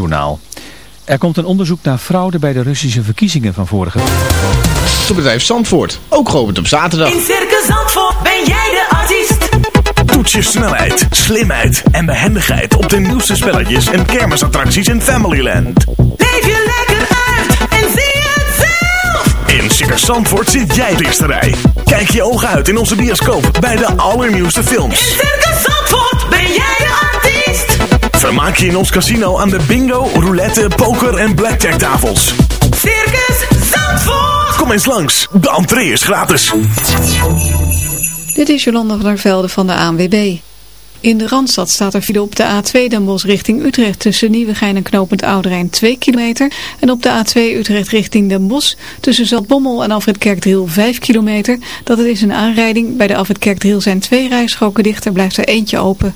Journaal. Er komt een onderzoek naar fraude bij de Russische verkiezingen van vorige week. Autobedrijf Zandvoort. Ook geopend op zaterdag. In Circus Zandvoort ben jij de artiest. Toets je snelheid, slimheid en behendigheid op de nieuwste spelletjes en kermisattracties in Familyland. Leef je lekker uit en zie het zelf. In Circus Zandvoort zit jij op de eerste rij. Kijk je ogen uit in onze bioscoop bij de allernieuwste In films. Circus Zandvoort ben jij de artiest. Vermaak je in ons casino aan de bingo, roulette, poker en blackjack tafels. Circus Zandvoort. Kom eens langs, de entree is gratis. Dit is Jolanda van der Velde van de ANWB. In de Randstad staat er file op de A2 Den Bosch richting Utrecht tussen Nieuwegein en Knopend Ouderijn 2 kilometer. En op de A2 Utrecht richting Den Bosch tussen Zaltbommel en Alfred Kerkdriel 5 kilometer. Dat het is een aanrijding. Bij de Alfred Kerkdriel zijn twee rijstroken dicht, er blijft er eentje open.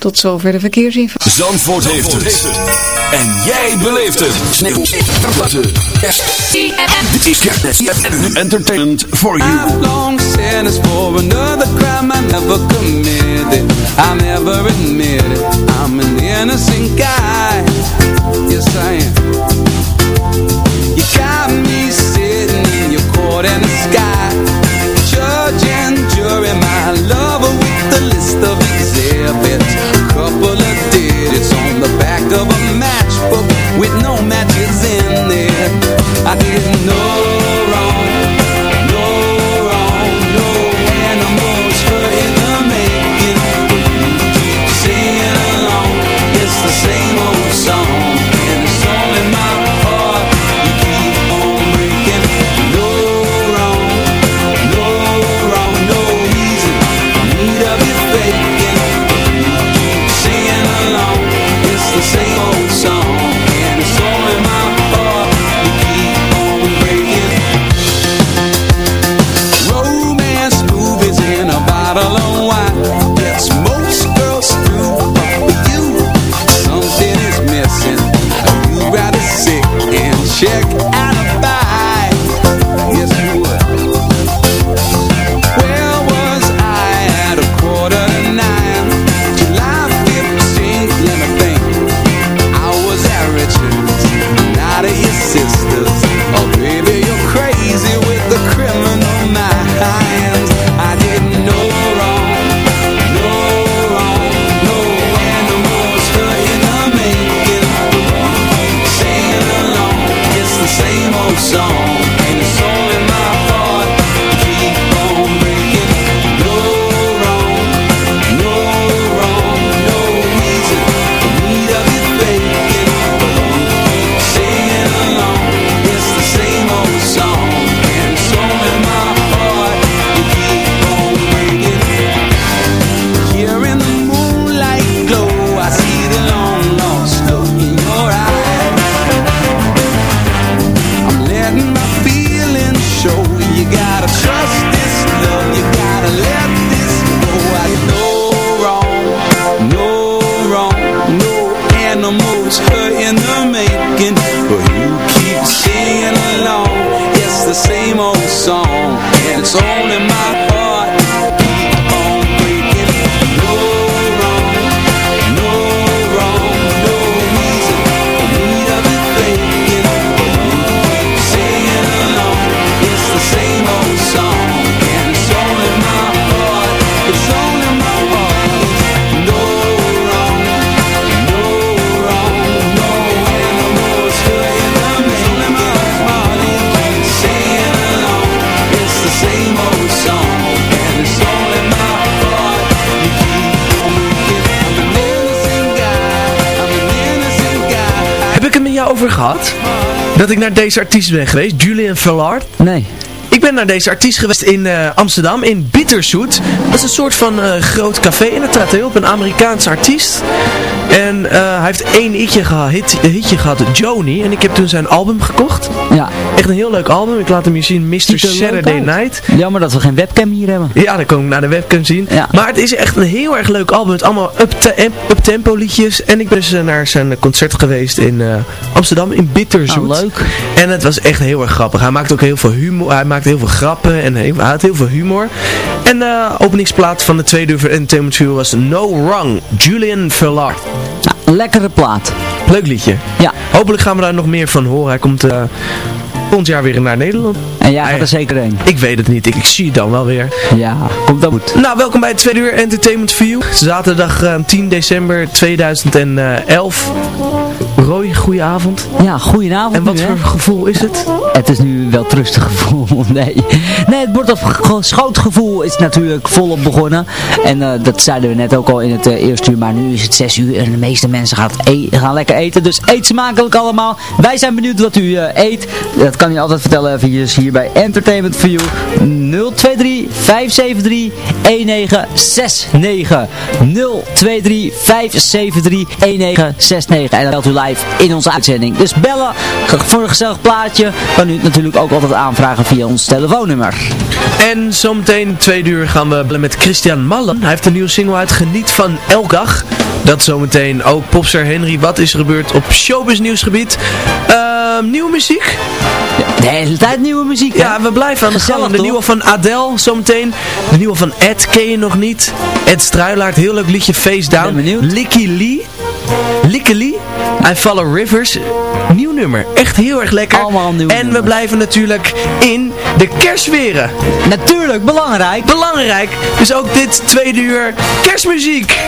Tot zover de verkeersinformatie. Zandvoort heeft het. En jij beleeft het. Sneeuw. Kerst. Dit is kerst. Entertainment for you. I've long sinners for another crime I never committed I never admit it I'm an innocent guy Yes I am You got me sitting in your court in the sky old song, gehad? Dat ik naar deze artiest ben geweest, Julian Vallard. Nee. Ik ben naar deze artiest geweest in eh, Amsterdam, in Bitterzoet. Dat is een soort van eh, groot café en dat trad hij op, een Amerikaanse artiest. En eh, hij heeft één hitje, geha hit, hitje gehad, Joni. En ik heb toen zijn album gekocht. Ja. Echt een heel leuk album. Ik laat hem je zien, Mr. Saturday. Night. Jammer dat we geen webcam hier hebben. Ja, dan kom ik naar de webcam zien. Ja. Maar het is echt een heel erg leuk album. Het allemaal up-te- up-tempo liedjes. En ik ben dus eh, naar zijn concert geweest in eh, Amsterdam, in Bitterzoet. Ah, leuk. En het was echt heel erg grappig. Hij maakt ook heel veel humor. Hij maakt heel veel grappen en hij had heel veel humor. En de openingsplaat van de tweede uur Entertainment was No Wrong, Julian Villard. Nou, lekkere plaat. Leuk liedje. Ja. Hopelijk gaan we daar nog meer van horen. Hij komt eh volgend jaar weer naar Nederland. En jij gaat er zeker heen. Ik weet het niet. Ik, ik zie het dan wel weer. Ja, komt dat goed. Nou, welkom bij het tweede uur Entertainment You. Zaterdag eh, 10 december 2011. Roy, goeie avond. Ja, goedenavond En wat nu, hè? voor gevoel is het? Het is nu wel rustig gevoel, nee. Nee, het wordt op ge- schootgevoel is natuurlijk volop begonnen. En eh, dat zeiden we net ook al in het eh, eerste uur, maar nu is het zes uur en de meeste mensen gaan, e- gaan lekker eten. Dus eet smakelijk allemaal. Wij zijn benieuwd wat u eet. Dat kan je altijd vertellen eventjes hier bij Entertainment for You. 023 573 1969 023 573 1969 En dat belt u live in onze uitzending. Dus bellen voor een gezellig plaatje kan u natuurlijk ook altijd aanvragen via ons telefoonnummer. En zometeen tweede uur gaan we bellen met Christian Mallen. Hij heeft een nieuwe single uit Geniet van elke dag. Dat zometeen ook popster Henry. Wat is er gebeurd op showbiz nieuwsgebied? Ehm, nieuwe muziek? De hele tijd nieuwe muziek. hè? Ja, we blijven aan de gang. De toch? nieuwe van Adele zometeen. De nieuwe van Ed ken je nog niet. Ed Struilaert, heel leuk liedje Face Down. Ben benieuwd. Licky Lee. Licky Lee. I Follow Rivers. Nieuw nummer. Echt heel erg lekker. Allemaal nieuwe En we blijven natuurlijk in de kerstsferen. Natuurlijk, belangrijk. Belangrijk. Dus ook dit tweede uur kerstmuziek.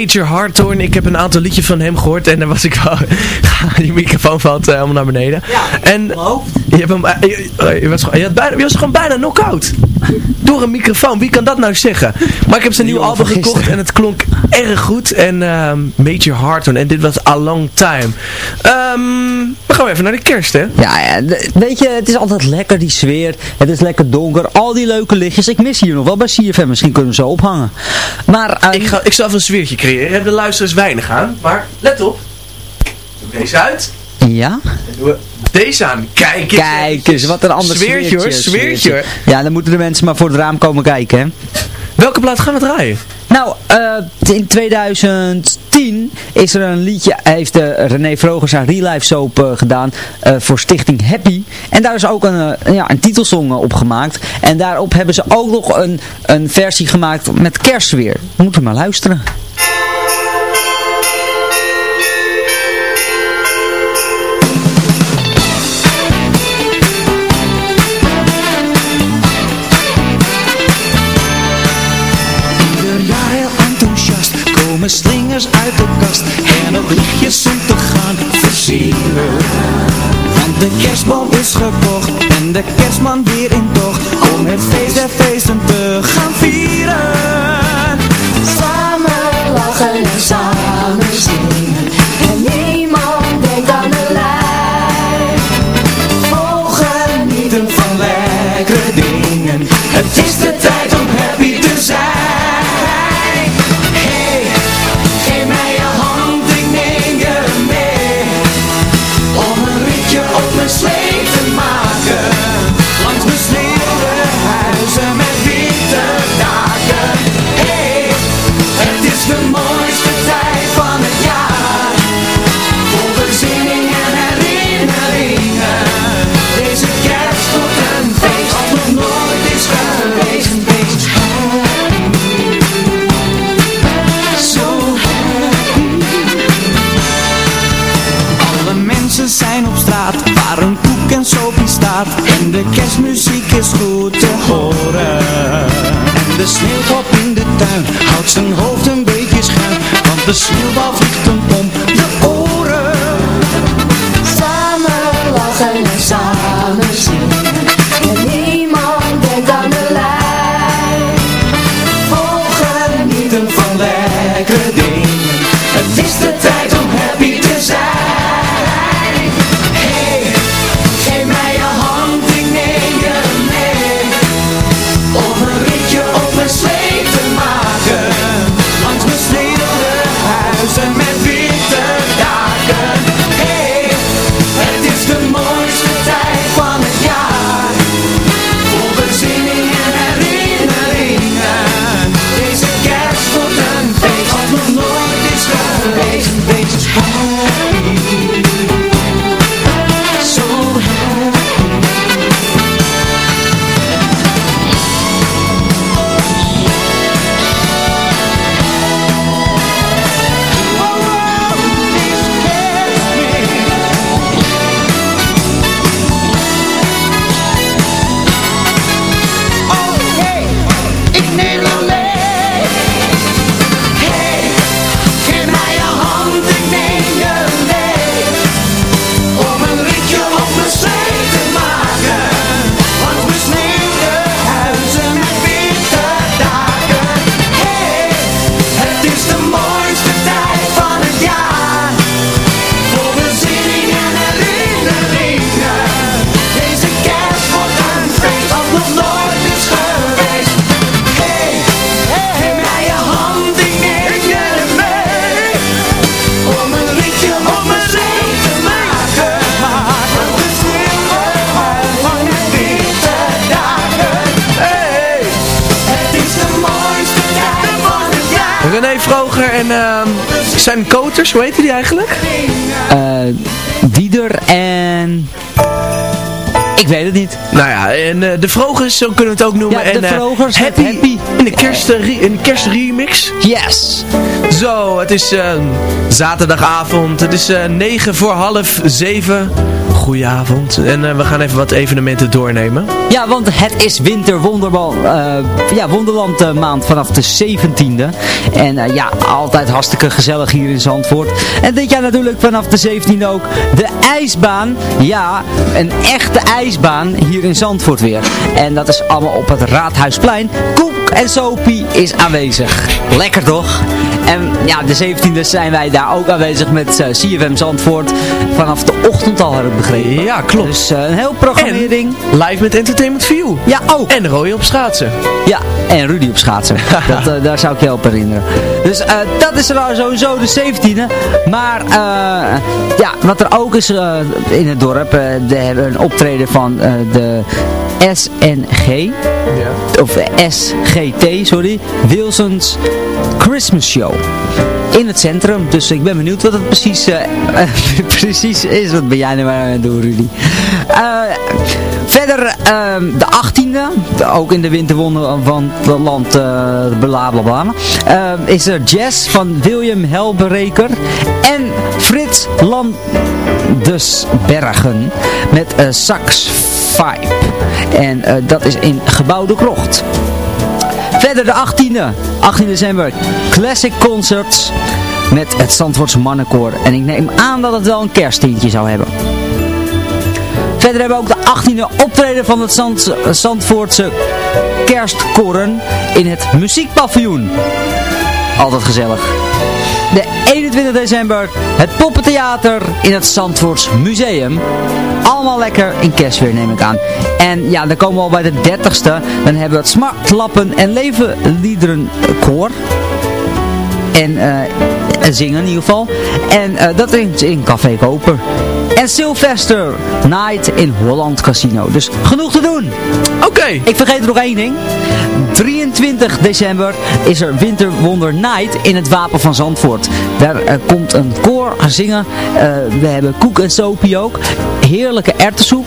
Major Hardtorn. Ik heb een aantal liedjes van hem gehoord en daar was ik wel... die microfoon valt eh, helemaal naar beneden. en je, hebt hem, eh, je, je was, gewoon- je, had bijna, je was gewoon bijna knock-out. Door een microfoon. Wie kan dat nou zeggen? Maar ik heb zijn nieuwe album gekocht en het klonk erg goed. En ehm, Major Hardtorn. En dit was A Long Time. Ehm we gaan even naar de kerst, hè? Ja, ja, weet je, het is altijd lekker die sfeer. Het is lekker donker. Al die leuke lichtjes. Ik mis hier nog wel bij CFM. Misschien kunnen we ze ophangen. Maar eh, Ik, ga, ik zal even een sfeertje creëren. De luisteraars weinig aan. Maar let op. Doe deze uit. ja? En doen we deze aan. Kijk eens. Kijk eens, wat een ander sfeertje. hoor, sfeertje. Ja, dan moeten de mensen maar voor het raam komen kijken, hè. Welke plaat gaan we draaien? Nou, eh, in 2010 is er een liedje, heeft eh, René Vrogers haar Real Life Soap eh, gedaan voor Stichting Happy. En daar is ook een, ja, een titelsong op gemaakt. En daarop hebben ze ook nog een, een versie gemaakt met kerstweer. Moet u maar luisteren. Komen slingers uit de kast en ook lichtjes om te gaan versieren. Want de kerstboom is gekocht en de kerstman weer in tocht om het feest der feesten te gaan vieren. Samen lachen en samen zingen zijn Koters, hoe heette die eigenlijk? Eh Dieder en... Ik weet het niet. Nou ja, en eh, de Vrogers, zo kunnen we het ook noemen. Ja, de en, eh, Vrogers happy, Happy. In de, kerst, eh, in de kerstremix. Yes! Zo, het is eh, zaterdagavond. Het is eh 9 voor half 7. Goedenavond. En we gaan even wat evenementen doornemen. Ja, want het is winter wonderbal, eh, ja, wonderland maand vanaf de 17e. En ja, altijd hartstikke gezellig hier in Zandvoort. En dit jaar natuurlijk vanaf de 17e ook de ijsbaan. Ja, een echte ijsbaan hier in Zandvoort weer. En dat is allemaal op het Raadhuisplein. En Sopie is aanwezig. Lekker toch? En ja, de 17e zijn wij daar ook aanwezig met eh, CFM Zandvoort. Vanaf de ochtend al heb ik begrepen. Ja, klopt. Dus eh, een heel programmering. Live met Entertainment View. Ja, ook. En Roy op schaatsen. Ja, en Rudy op schaatsen. dat, eh, daar zou ik je op herinneren. Dus dat is er sowieso de 17e. Maar ja, wat er ook is in het dorp. we hebben een optreden van de SNG. Of de SGT, sorry. Wilson's Christmas Show. In het centrum. Dus ik ben benieuwd wat het precies, eh, precies is. Wat ben jij nu maar aan het doen, Rudy? Eh, verder ehm, de 18e. de- ook in de winterwonderland uh, bla bla bla. eh, is er jazz van William Helbereker. En Frits Landesbergen. Met eh, sax vibe. En eh, dat is in Gebouw de Krocht. Verder de 18e, 18 december, Classic Concerts met het Zandvoortse Mannenkoor. En ik neem aan dat het wel een kersttintje zou hebben. Verder hebben we ook de 18e optreden van het Zand, Zandvoortse kerstkoren in het muziekpaviljoen. Altijd gezellig. De 21 december het Poppentheater in het Zandvoorts Museum. Allemaal lekker in kerstweer neem ik aan. En ja, dan komen we al bij de 30ste. Dan hebben we het Smartlappen en Levenliederen koor. En eh, zingen in ieder geval. En eh, dat is in Café Koper. En Sylvester Night in Holland Casino. Dus genoeg te doen. Oké. Ik vergeet er nog één ding. 23 december is er Winterwonder Night in het Wapen van Zandvoort. Daar eh, komt een koor gaan zingen. Eh, we hebben koek en sopie ook. Heerlijke erwtensoep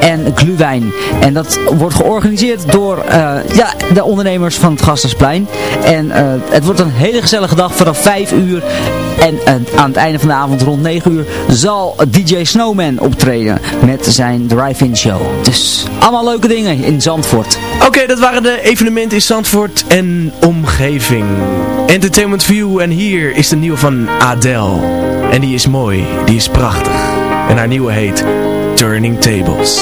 en gluwijn. En dat wordt georganiseerd door ja, de ondernemers van het Gastersplein. En het wordt een hele gezellige dag vanaf 5 uur. En eh, aan het einde van de avond rond 9 uur zal DJ Snowman optreden met zijn drive-in show. Dus allemaal leuke dingen in Zandvoort. Oké, dat waren de evenementen in Zandvoort en omgeving. Entertainment View en hier is de nieuwe van Adele. En die is mooi, die is prachtig. En haar nieuwe heet Turning Tables.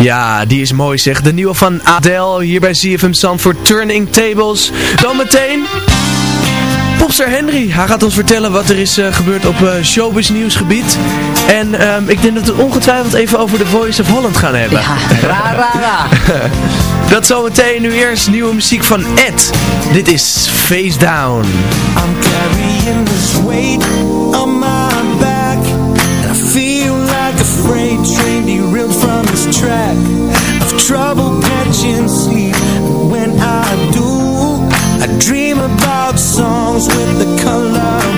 Ja, die is mooi zeg. De nieuwe van Adele hier bij ZFM Zandvoort Turning Tables. Dan meteen... Popster Henry, hij gaat ons vertellen wat er is eh, gebeurd op uh, showbiz nieuwsgebied. En ehm, ik denk dat we het ongetwijfeld even over The Voice of Holland gaan hebben. Ja, ra ra ra. dat zometeen nu eerst nieuwe muziek van Ed. Dit is Face Down. I'm carrying this weight on my back And I feel like a freight train track I've trouble catching sleep. And when I do I dream about songs with the color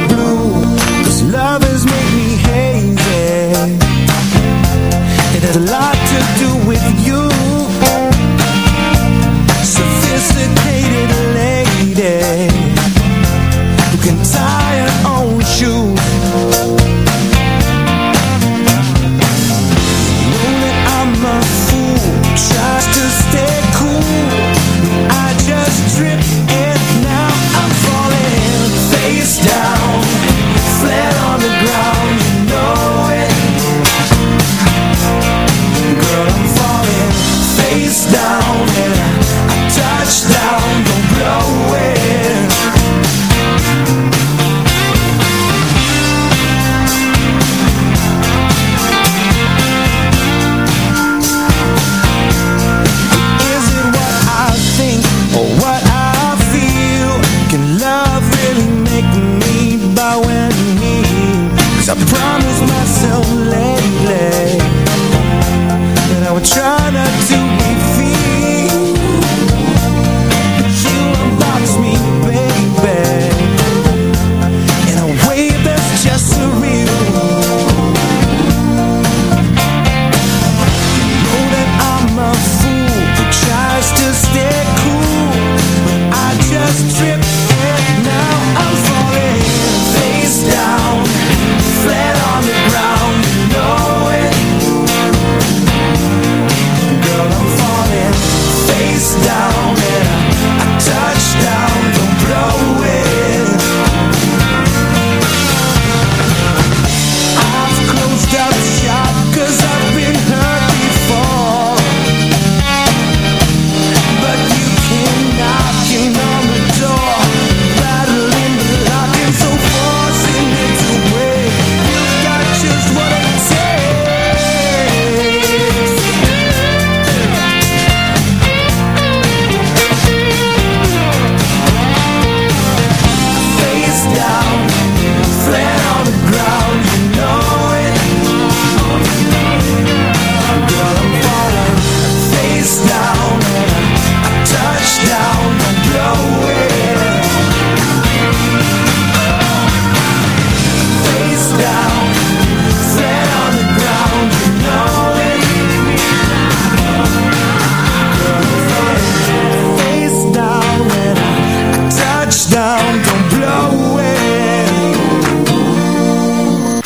down, don't blow it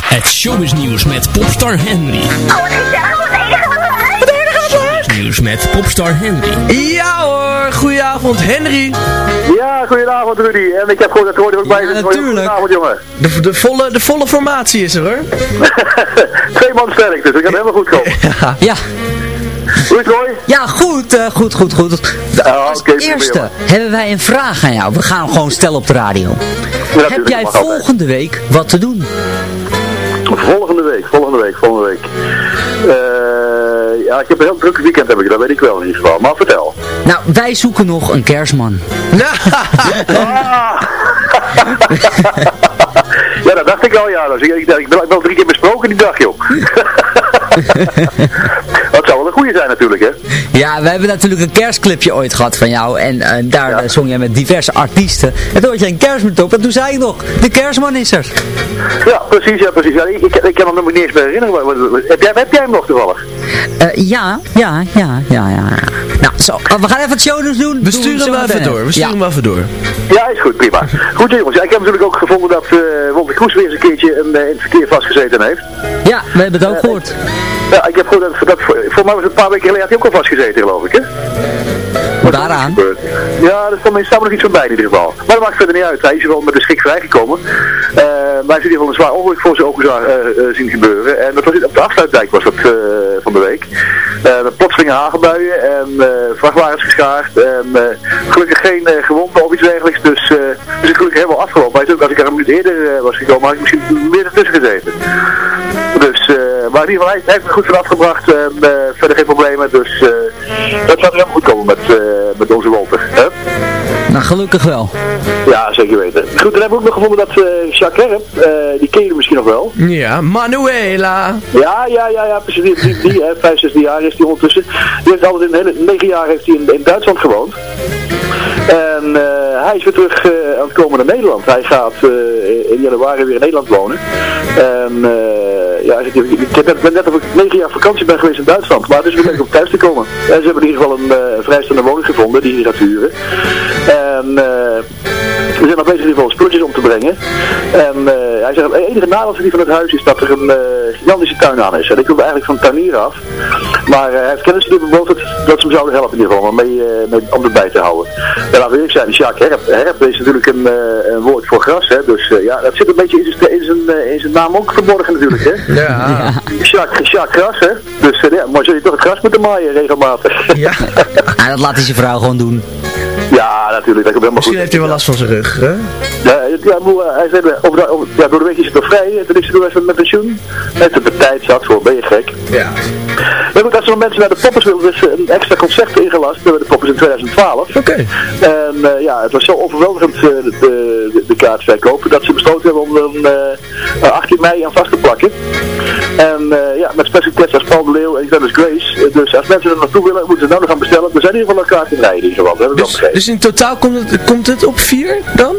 Het showbiz nieuws met popstar Henry. Oh, wat gezellig. Wat enige wat. Showbiz nieuws met popstar Henry. Ja hoor, goedenavond Henry. Ja, goedenavond Rudy. En ik heb gewoon het hoorde ook bij. dus natuurlijk. Goedenavond jongen. De, de, volle, de volle formatie is er hoor. Twee man sterk dus, ik heb helemaal goed komen. Ja. Ja. Roy? Ja, goed, eh, goed, goed, goed. Ah, Als eerste hebben wij een vraag aan jou. We gaan hem gewoon stellen op de radio. Heb jij altijd. volgende week wat te doen? Volgende week, volgende week, volgende week. Eh, ja, ik heb een heel druk weekend heb ik, dat weet ik wel in ieder geval. Maar vertel. Nou, wij zoeken nog een kerstman. Ah. ja, dat dacht ik al, ja. Dus ik, ik, ik, ben al drie keer besproken die dag, joh. dat zou wel een goede zijn natuurlijk, hè. Ja, we hebben natuurlijk een kerstclipje ooit gehad van jou. En eh, daar eh, zong jij met diverse artiesten. En toen had je een kerstman op. En toen zei ik nog, de kerstman is er. Ja, precies, ja, precies. Ja, ik, ik, ik kan me nog niet eens meer herinneren. Wat- Heb jij, heb jij hem nog toevallig? Eh, ja, ja, ja, ja, ja. Nou, zo, oh, we gaan even het show doen. We sturen hem wel even door, we sturen hem wel even door. Ja, is goed, prima. Goed jongens, ja, ik heb natuurlijk ook gevonden dat uh, Wolter Kroes weer eens een keertje een, uh, in het verkeer vastgezeten heeft. Ja, we hebben het ook gehoord. Ja, ik heb gehoord dat, dat voor, voor mij was het een paar weken geleden had hij ook al vastgezeten, geloof ik, hè? Daaraan? Ja, er staat staat nog iets van bij in ieder geval. Maar dat maakt verder niet uit. Hij is wel met de schrik vrijgekomen. Eh maar hij heeft in ieder geval een zwaar ongeluk voor zijn ogen zwaar, eh, eh, zien gebeuren. En dat was op de afsluitdijk was dat eh, van de week. Eh met plotselinge hagelbuien en eh vrachtwagens geschaard. En eh, gelukkig geen eh, gewonden of iets dergelijks. Dus, eh dus ik gelukkig helemaal afgelopen. Hij is ook, als ik er een minuut eerder eh, was gekomen, had ik misschien meer ertussen gezeten. Dus, maar in ieder geval, hij, hij heeft het goed vanaf gebracht. En eh, verder geen problemen. Dus eh dat gaat er helemaal goed komen met, eh, met onze Walter. Hè? Nou, gelukkig wel. Ja, zeker weten. Goed, dan hebben we ook nog gevonden dat eh Jacques Herp, eh, die ken je misschien nog wel. Ja, Manuela. Ja, ja, ja, ja, precies. Die, die, die hè, vijf, zes jaar is die ondertussen. Die heeft altijd in hele, negen jaar heeft hij in, in Duitsland gewoond. En eh, hij is weer terug eh, aan het komen naar Nederland. Hij gaat eh, in januari weer in Nederland wonen. En ja, ik, ik, heb net, ik negen jaar vakantie ben geweest in Duitsland. Maar het is weer leuk om thuis te komen. En ze hebben in ieder geval een vrijstaande woning gevonden die hij gaat huren. En we zijn nog bezig in ieder geval spulletjes om te brengen. En hij zegt, het enige nadeel van het huis is dat er een gigantische tuin aan is. En ik wilde eigenlijk van de tuinier af. Maar hij heeft kennis die beloofd dat, dat ze hem zouden helpen in ieder geval, om mee, mee, om erbij te houden. En laten we eerlijk zijn, Jacques Herp, Herp is natuurlijk een, eh, een woord voor gras. Hè? Dus eh, ja, dat zit een beetje in zijn, in zijn, eh, in zijn naam ook verborgen natuurlijk. Hè? Ja. Jacques, Jacques Gras, hè? Dus ja, maar zul je toch het gras moeten maaien regelmatig. Ja. Ah, dat laat hij zijn vrouw gewoon doen. Ja, natuurlijk. Dat Misschien goed. heeft hij wel last van zijn rug, hè? Ja, ja, moe, eh, hij zei, de, over, ja, door de week is het nog vrij, en toen is hij door even met pensioen. Hij heeft de tijd zat voor, ben je gek? Ja. Ja goed, als er nog mensen naar de poppers willen, dus een extra concert ingelast, hebben we de poppers in 2012. Oké. En eh, ja, het was zo overweldigend, eh, de, de, de kaartverkoop, dat ze besloten hebben om een, eh, 18 mei aan vast te plakken. En eh, ja, met special guests als Paul de Leeuw en Dennis Grace. Eh, Dus als mensen er naartoe willen, moeten ze nou nog gaan bestellen. Er zijn in ieder geval nog kaarten in rijden in ieder geval, dat heb ik wel Dus. Dus in totaal komt het, komt het op vier dan?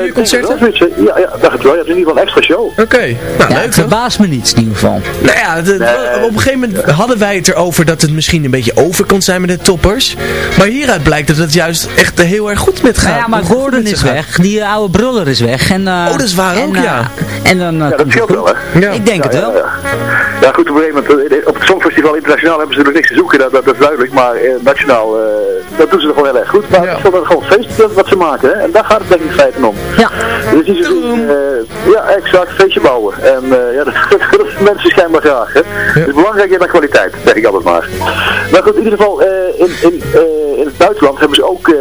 Vier concerten? Ja, ja, dacht het wel. Je hebt in ieder geval een extra show. Oké. Nou, Ja, leuk het verbaast me niets in ieder geval. Nou ja, de- op een gegeven moment hadden wij het erover dat het misschien een beetje over kon zijn met de toppers. Maar hieruit blijkt dat het juist echt heel erg goed met gaat. Nou ja, maar Gordon is weg. Die eh, oude bruller is weg. En, eh, Oh, dat is waar en, ook, eh, ja. En dan eh, Ja, dat scheelt wel, hè? Ja. Ik denk het wel. Ja, ja. ja, goed, op een gegeven moment, eh, op het Songfestival internationaal hebben ze natuurlijk niks te zoeken, dat, dat, dat is duidelijk, maar eh, nationaal, eh, dat doen ze nog wel heel erg goed. Maar Ja. ik vond dat gewoon feest dat wat ze maken, hè? en daar gaat het denk ik in feite om. Ja. Dus die ze, eh, ja, exact, feestje bouwen. En eh, ja, dat, dat doen mensen schijnbaar graag. Hè? Het is belangrijker dan kwaliteit, zeg ik altijd maar. Maar goed, in ieder geval, eh, in, in, eh, in het buitenland hebben ze ook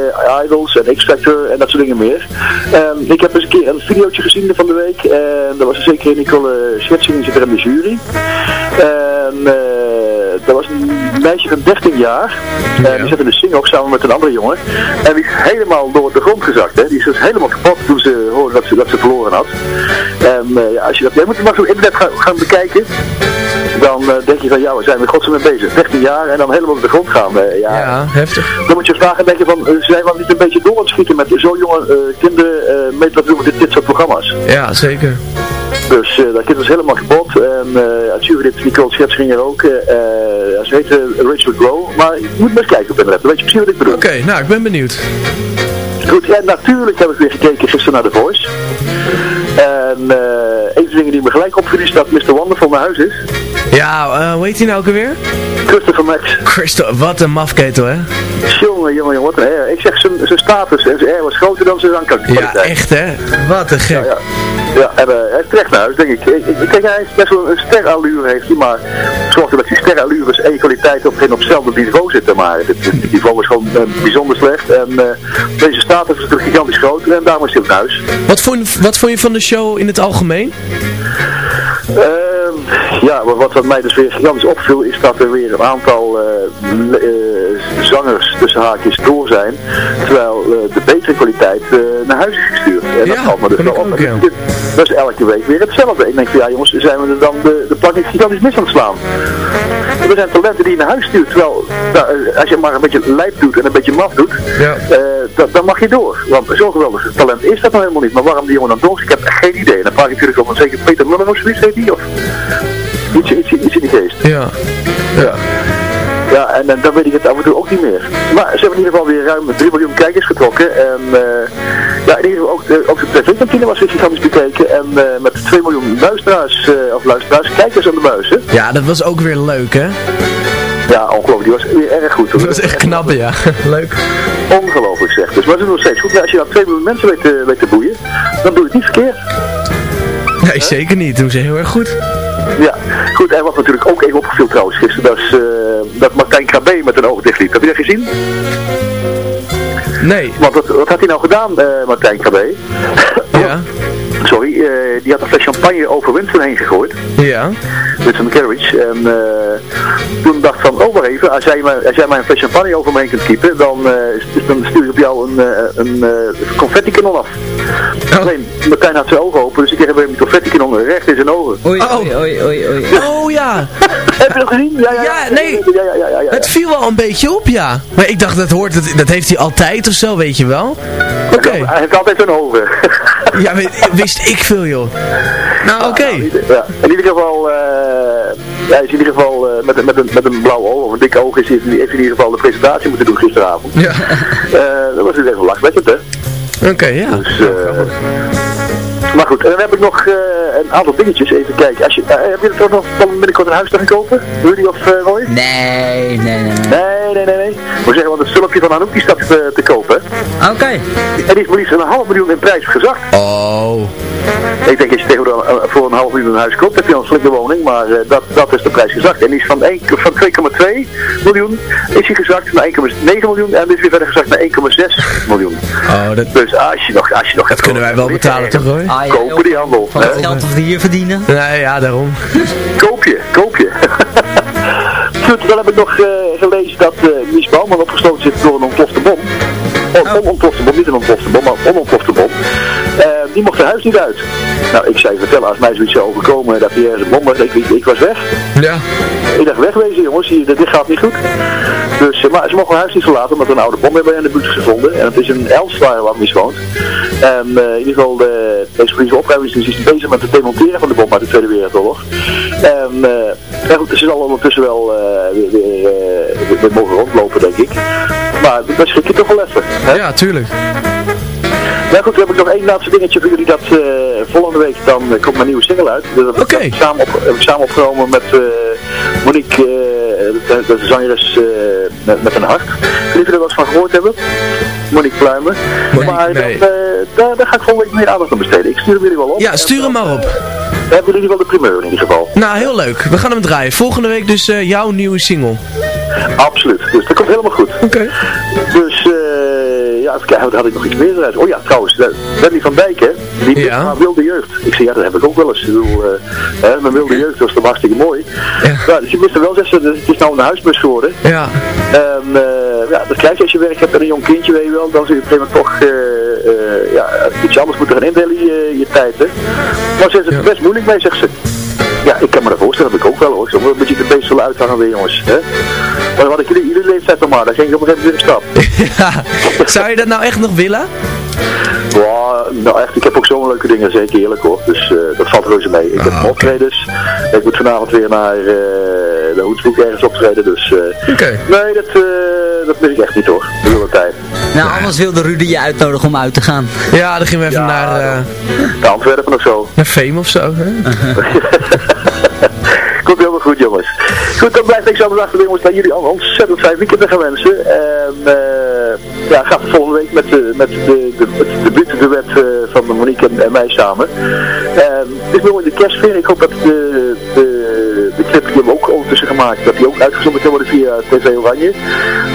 Idols en X-Factor en dat soort dingen meer. Ehm, ik heb eens een keer een videootje gezien van de week. En dat was er zeker Nicole Schetsing, die zit er in de jury. En eh, dat was een meisje van 13 jaar. En die zat in de sing samen met een andere jongen. En die is helemaal door de grond gezakt. Hè. Die is dus helemaal kapot toen ze hoorde dat ze, dat ze verloren had. En eh, ja, als je dat, jij moet je maar zo op internet gaan, gaan bekijken. Dan eh, denk je van, ja, we zijn met godsnaam mee bezig. 13 jaar en dan helemaal op de grond gaan. Eh, ja, Ja, heftig. dan moet je vragen denken van, eh, zijn we niet een beetje door aan het schieten met zo jonge eh, kinderen eh mee te doen met dit, dit soort programma's. Ja, zeker. Dus eh dat kind was helemaal kapot. En uh, Nicole Schets ging er ook. eh eh, ze heette Rachel Glow. Maar je moet maar eens kijken op internet. Dan weet je precies wat ik bedoel. Oké, nou, ik ben benieuwd. Goed, en natuurlijk heb ik weer gekeken gisteren naar The Voice. En eh een van de dingen die me gelijk opviel is dat Mr. Wonderful naar huis is. Ja, eh, hoe heet hij nou ook alweer? Christopher Max. Christo, wat een mafketel, hè? Jongen, jongen, jongen, wat een her. Ik zeg, zijn zijn status en zijn air was groter dan zijn zangkwaliteit. Ja, echt, hè? Wat een gek. Ja, ja. Ja, en uh, hij is terecht naar huis, denk ik. ik, ik kijk, hij is best wel een sterallure heeft hij, maar zorg er dat die sterallures en kwaliteit op geen op hetzelfde niveau zitten. Maar dit niveau is gewoon uh, bijzonder slecht. En uh, deze status is natuurlijk gigantisch groot en daarom is hij naar huis. Wat vond, wat vond je van de show in het algemeen? Uh, ja, wat, wat mij dus weer gigantisch opviel is dat er weer een aantal uh, zangers tussen haakjes door zijn, terwijl de betere kwaliteit naar huis is gestuurd. En ja, dat valt me dus wel op. Dat is elke week weer hetzelfde. Ik denk van ja jongens, zijn we er dan de, de plak niet gigantisch mis aan het slaan. Er zijn talenten die je naar huis stuurt, terwijl nou, als je maar een beetje lijp doet en een beetje maf doet, ja. dan, dan mag je door. Want zo'n geweldig talent is dat nou helemaal niet. Maar waarom die jongen dan door? Ik heb geen idee. En dan vraag ik natuurlijk om zeker Peter Muller of zoiets heet die, of iets, iets, iets in die geest. Ja. Ja. Ja, en, en dan weet ik het af en toe ook niet meer. Maar ze hebben in ieder geval weer ruim 3 miljoen kijkers getrokken. En eh, ja, in ieder geval ook, de, ook de tv-kantine was weer gigantisch bekeken. En eh, met 2 miljoen luisteraars, eh, of luisteraars, kijkers aan de. Hè? Ja, dat was ook weer leuk, hè? Ja, ongelooflijk. Die was weer erg goed. hoor. Dat was echt knap, ja. leuk. Ongelooflijk zeg. Dus maar doen nog steeds goed. Maar als je dan 2 miljoen mensen weet weet te boeien, dan doe je het niet verkeerd. Nee, zeker niet. Doen ze heel erg goed. Ja, goed. En wat natuurlijk ook even opgeviel trouwens gisteren, dat is eh, dat Martijn Krabbe met een oog dicht liep. Heb je dat gezien? Nee. Want wat, wat had hij nou gedaan, eh, Martijn Krabbe? Ja. Sorry, eh, die had een fles champagne over Winston heen gegooid. Ja. Winston Carriage. En eh, toen dacht van, oh maar even, als jij, mij, als jij mij een fles champagne over me heen kunt kiepen, dan, eh, is- dan stuur ik op jou een, eh, een eh, confetti kanon af. Alleen, Martijn had zijn ogen open, dus ik kreeg weer een confetti kanon recht in zijn ogen. Oei, oei, oei, oei, oei. Oh ja. Heb je dat gezien? Ja, ja, Ja, nee. Ja, ja, ja, ja, ja. Het viel wel een beetje op, ja. Maar ik dacht, dat hoort, dat, dat heeft hij altijd of zo, weet je wel. Oké. Hij heeft altijd zijn ogen. Ja, weet- wist ik veel, joh. Nou, oké. Ja, in ieder geval, eh ja, hij is in ieder geval eh, met, een- met, een, met een blauw oog of een dikke oog is, hij- heeft in ieder geval de presentatie moeten doen gisteravond. Ja. Eh, dat was dus even lachwekkend, hè. Oké, ja. Dus, eh, maar goed, en dan heb ik nog eh, een aantal dingetjes. Even kijken. Als je, eh, heb je er toch nog van binnenkort een huis te gaan kopen? Rudy of uh, Roy? Nee, nee, nee. nee. Nee, nee, nee, moet zeggen, want het stulpje van Anouk die staat te, kopen. Oké. En die heeft maar liefst een half miljoen in prijs gezakt. Oh. Ik denk als je tegenwoordig eh, voor een half miljoen een huis koopt, heb je al een flinke woning. Maar eh, dat, dat is de prijs gezakt. En die is van, van 2,2 miljoen is hij gezakt naar 1,9 miljoen. En is weer verder gezakt naar 1,6 miljoen. Oh, dat, Dus als je nog, als je nog dat kunnen wij wel betalen, toch, hoor? Ah, ja, Kopen die handel. Van hè? het geld dat we hier verdienen. Nee, ja, daarom. Koop je, koop je. Goed, dan heb ik nog eh, gelezen dat eh Mies Bouwman opgesloten zit door een ontplofte bom. Oh, onontplofte bom, niet een ontplofte bom, maar onontplofte bom. Eh, die mocht haar huis niet uit. Nou, ik zei vertellen, als mij zoiets zou overkomen dat hier ergens een bom was, ik, ik, ik was weg. Ja. Ik dacht wegwezen jongens, hier, dit gaat niet goed. Dus, eh, maar ze mogen haar huis niet verlaten omdat een oude bom hebben in de buurt gevonden. En het is een Elstar waar Mies woont. En eh, in ieder geval, de, deze politie opruimingsdienst is bezig met het demonteren van de bom uit de Tweede Wereldoorlog. En eh, ja, goed, ze ondertussen wel weer, weer, weer, weer mogen rondlopen, denk ik. Maar dat schrik je toch wel even. Hè? Ja, tuurlijk. Ja goed, dan heb ik nog één laatste dingetje voor jullie. Dat eh, volgende week dan eh, komt mijn nieuwe single uit. Dat heb ik samen, op, heb ik samen opgenomen met eh, Monique, de, de zangeres met, met een hart. Jullie er eens van gehoord hebben. Monique Pluimen. maar nee. dan, daar, daar ga ik volgende week meer aandacht aan besteden. Ik stuur hem jullie wel op. Ja, stuur hem maar op. Dan hebben jullie wel de primeur in ieder geval. Nou, heel leuk. We gaan hem draaien. Volgende week dus jouw nieuwe single. Absoluut. Dus dat komt helemaal goed. Oké. Dus, even kijken, had ik nog iets meer eruit? Oh ja, trouwens, Wendy van Dijk, hè? Die Ja. ja. wilde jeugd. Ik zei, ja, dat heb ik ook wel eens. Ik bedoel, eh, hè, mijn wilde jeugd was toch hartstikke mooi. Ja. dus je mist er wel zeggen, dus het is nou een huisbus geworden. Ja. En, eh, ja, dat krijg je als je werk hebt en een jong kindje, weet je wel. Dan zul je op een toch, eh, ja, iets anders moeten gaan indelen, je, je tijd, hè. Maar ze is het best moeilijk mee, zegt ze. Ja, ik kan me dat voorstellen, dat heb ik ook wel hoor. Zo een beetje de beest zullen uithangen weer, jongens. Hè? Maar wat ik jullie, jullie leeftijd nog maar, daar ging ik op een gegeven moment weer stap. ja. Zou je dat nou echt nog willen? Ja, nou echt, ik heb ook zo'n leuke dingen, zeker eerlijk hoor. Dus eh, dat valt reuze mee. Ik heb optredens. Ik moet vanavond weer naar eh, de Hoedsboek ergens optreden, dus... eh, Oké. Nee, dat, eh, dat mis ik echt niet hoor, de hele tijd. Nou, anders wilde Rudy je uitnodigen om uit te gaan. Ja, dan gingen we even Ja, naar, eh De Antwerpen of zo. naar Fame of zo. Hè? Komt helemaal goed jongens. Goed, dan blijft ik zo bedachten jongens dat jullie al ontzettend fijn weekend gaan wensen. En eh ja, gaat volgende week met, de, met de, de, debuutduet uh, van Monique en, en mij samen. En het is mooi in de kerstsfeer. Ik hoop dat de, de, de clip we ook gemaakt, dat die ook uitgezonden kan worden via TV Oranje.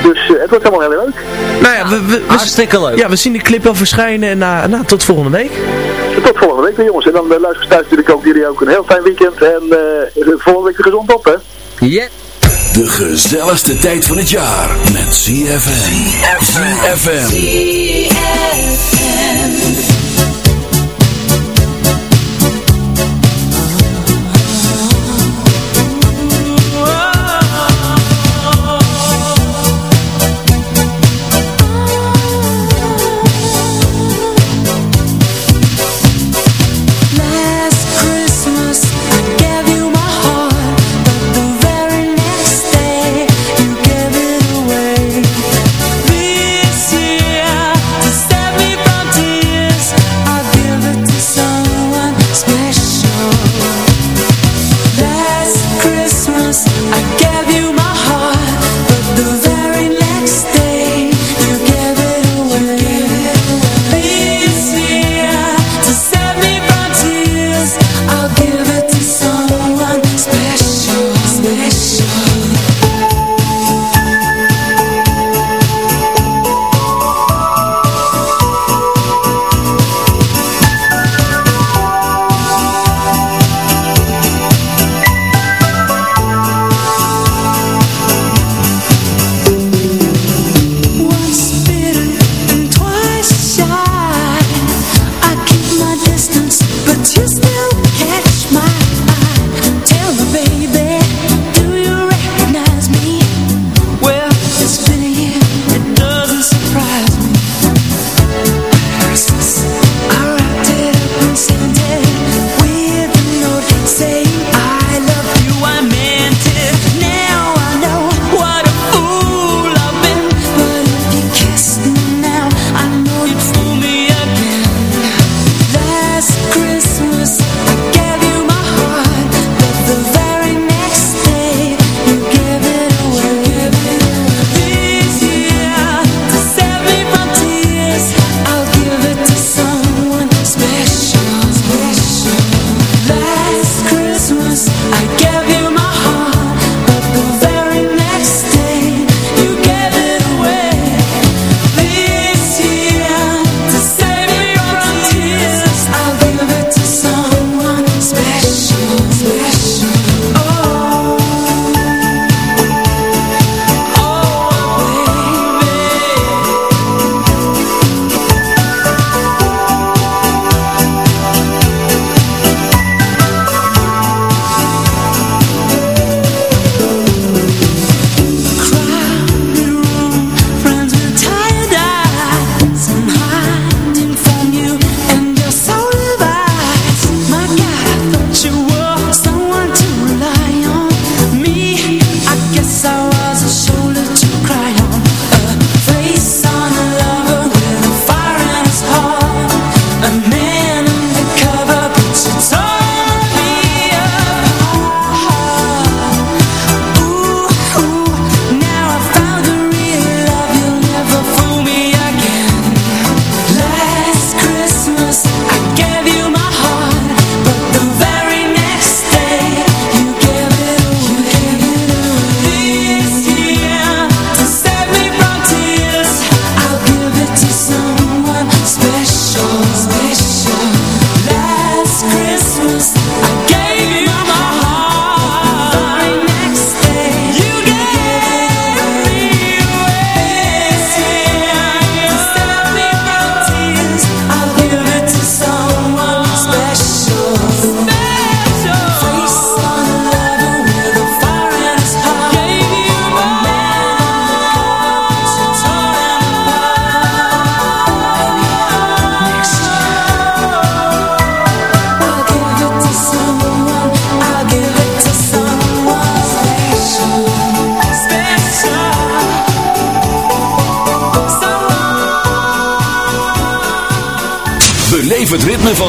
Dus uh, het wordt helemaal heel leuk. Nou ja, we, we, we, Hartstikke leuk. Ja, we zien de clip al verschijnen en uh, nou, tot volgende week. Tot volgende week weer jongens. En dan uh, luisteren thuis natuurlijk ook jullie ook een heel fijn weekend. En uh, volgende week weer gezond op hè. Yeah. De gezelligste tijd van het jaar met CFM. CFM.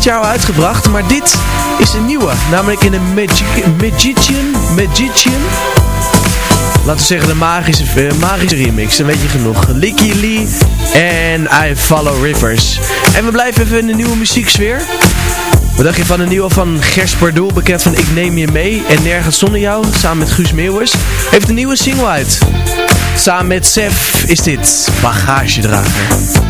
Dit jaar al uitgebracht, maar dit is een nieuwe, namelijk in een Magi Magician, Magician, laten we zeggen de magische, uh, magische remix, dan weet je genoeg. Licky Lee en I Follow Rivers. En we blijven even in de nieuwe muzieksfeer. Wat dacht je van een nieuwe van Gers Pardoel, bekend van Ik Neem Je Mee en Nergens Zonder Jou, samen met Guus Meeuwers, heeft een nieuwe single uit. Samen met Sef is dit Bagagedrager.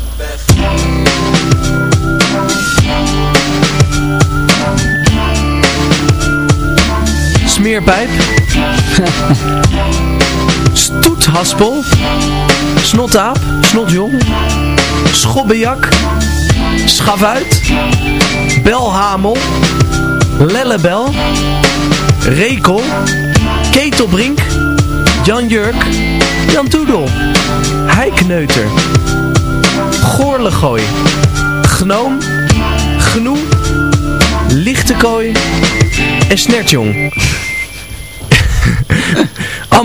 Smeerpijp. Stoethaspel. Snotaap. Snotjong. Schobbejak. Schavuit. Belhamel. Lellebel. Rekel. Ketelbrink. Jan Jurk. Jan Toedel. Heikneuter. Goorlegooi. Gnoom. Gnoe. Lichtekooi. En Snertjong.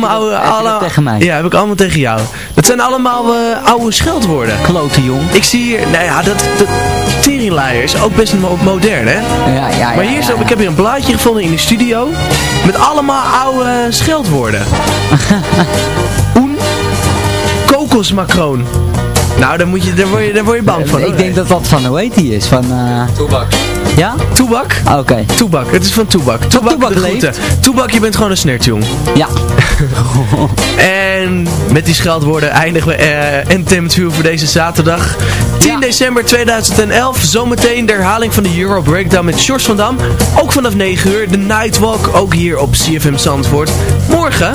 Allemaal oude... Heb je dat alle, tegen mij? Ja, heb ik allemaal tegen jou. Dat zijn allemaal eh, oude scheldwoorden. Klote jong. Ik zie hier... Nou ja, dat... dat Teringlaaier is ook best mo- modern, hè? Ja, ja, Maar ja, hier ja, zo, ja. ik heb hier een blaadje gevonden in de studio. Met allemaal oude scheldwoorden. Oen. Kokosmacroon. Nou, daar, moet je, daar, word je, daar word je bang van. hoor. Ik denk dat dat van, hoe heet die is? Van, eh Toebak Ja? Toebak? Oké. Toebak, het is van Toebak. Toebak, Toebak de groeten. Toebak, je bent gewoon een snertjong. Ja. En met die scheldwoorden eindigen we eh Entertainment voor deze zaterdag. 10 december 2011. Zometeen de herhaling van de Euro Breakdown met Sjors van Dam. Ook vanaf 9 uur. De Nightwalk, ook hier op CFM Zandvoort. Morgen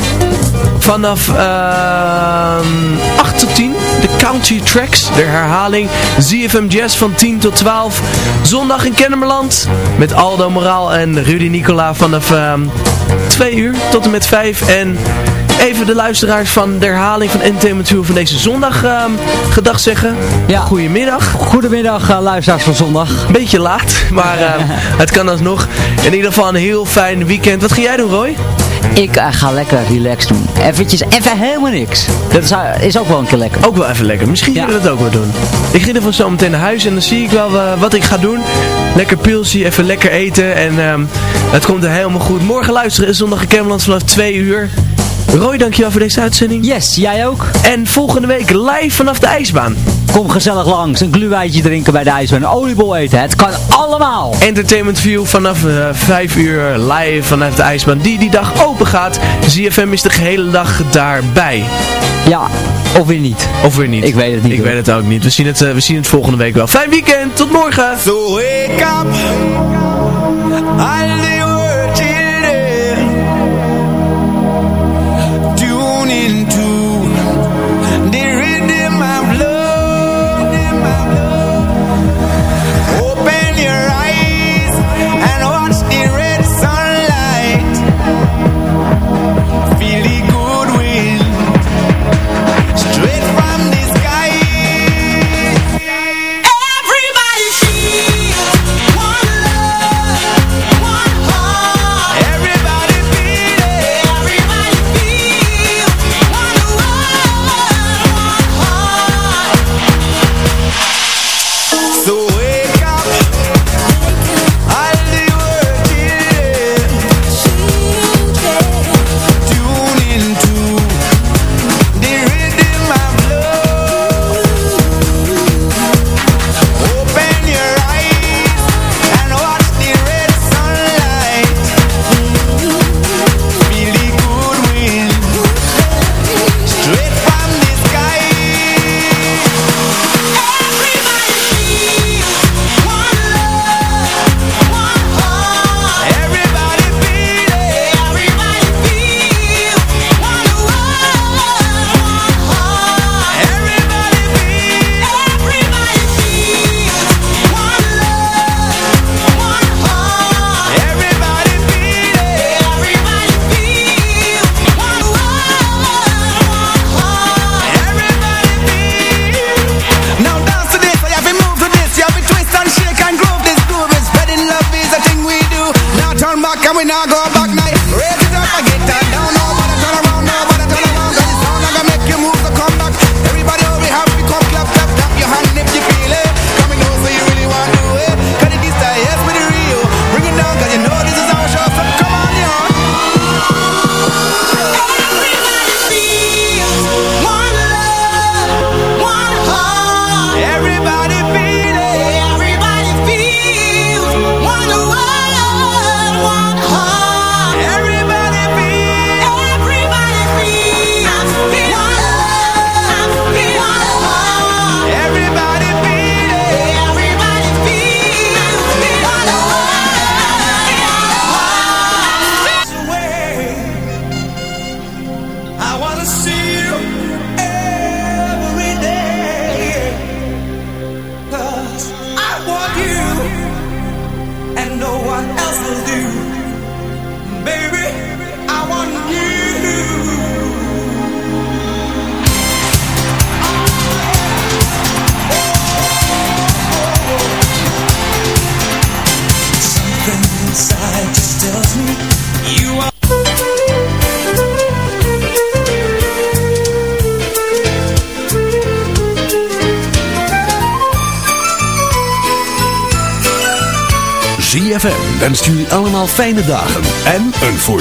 vanaf ehm 8 tot 10. De Country Tracks, de herhaling. ZFM Jazz van 10 tot 12. Zondag in Kennemerland met Aldo Moraal en Rudy Nicola vanaf ehm 2 uur tot en met 5. En even de luisteraars van de herhaling van Entertainment View van deze zondag ehm gedag zeggen. Ja. Goedemiddag. Goedemiddag uh, luisteraars van zondag. Beetje laat, maar ehm, het kan alsnog. In ieder geval een heel fijn weekend. Wat ga jij doen Roy? Ik eh, ga lekker relaxed doen. Eventjes, even helemaal niks. Dat is, eh, is ook wel een keer lekker. Ook wel even lekker. Misschien Ja. we dat ook wel doen. Ik ga ervan zo meteen naar huis en dan zie ik wel eh, wat ik ga doen. Lekker pilsie, even lekker eten en ehm, het komt er helemaal goed. Morgen luisteren is zondag in Cameland vanaf 2 uur. Roy, dankjewel voor deze uitzending. Yes, jij ook. En volgende week live vanaf de ijsbaan. Kom gezellig langs, een gluwijtje drinken bij de ijsbaan, een oliebol eten. Het kan allemaal. Entertainment View vanaf eh, uh, 5 uur live vanaf de ijsbaan. Die die dag open gaat. ZFM is de gehele dag daarbij. Ja, of weer niet. Of weer niet. Ik weet het niet. Ik weet het ook niet. We zien het, eh, we zien het volgende week wel. Fijn weekend, tot morgen. So wake up. fijne dagen en een voor.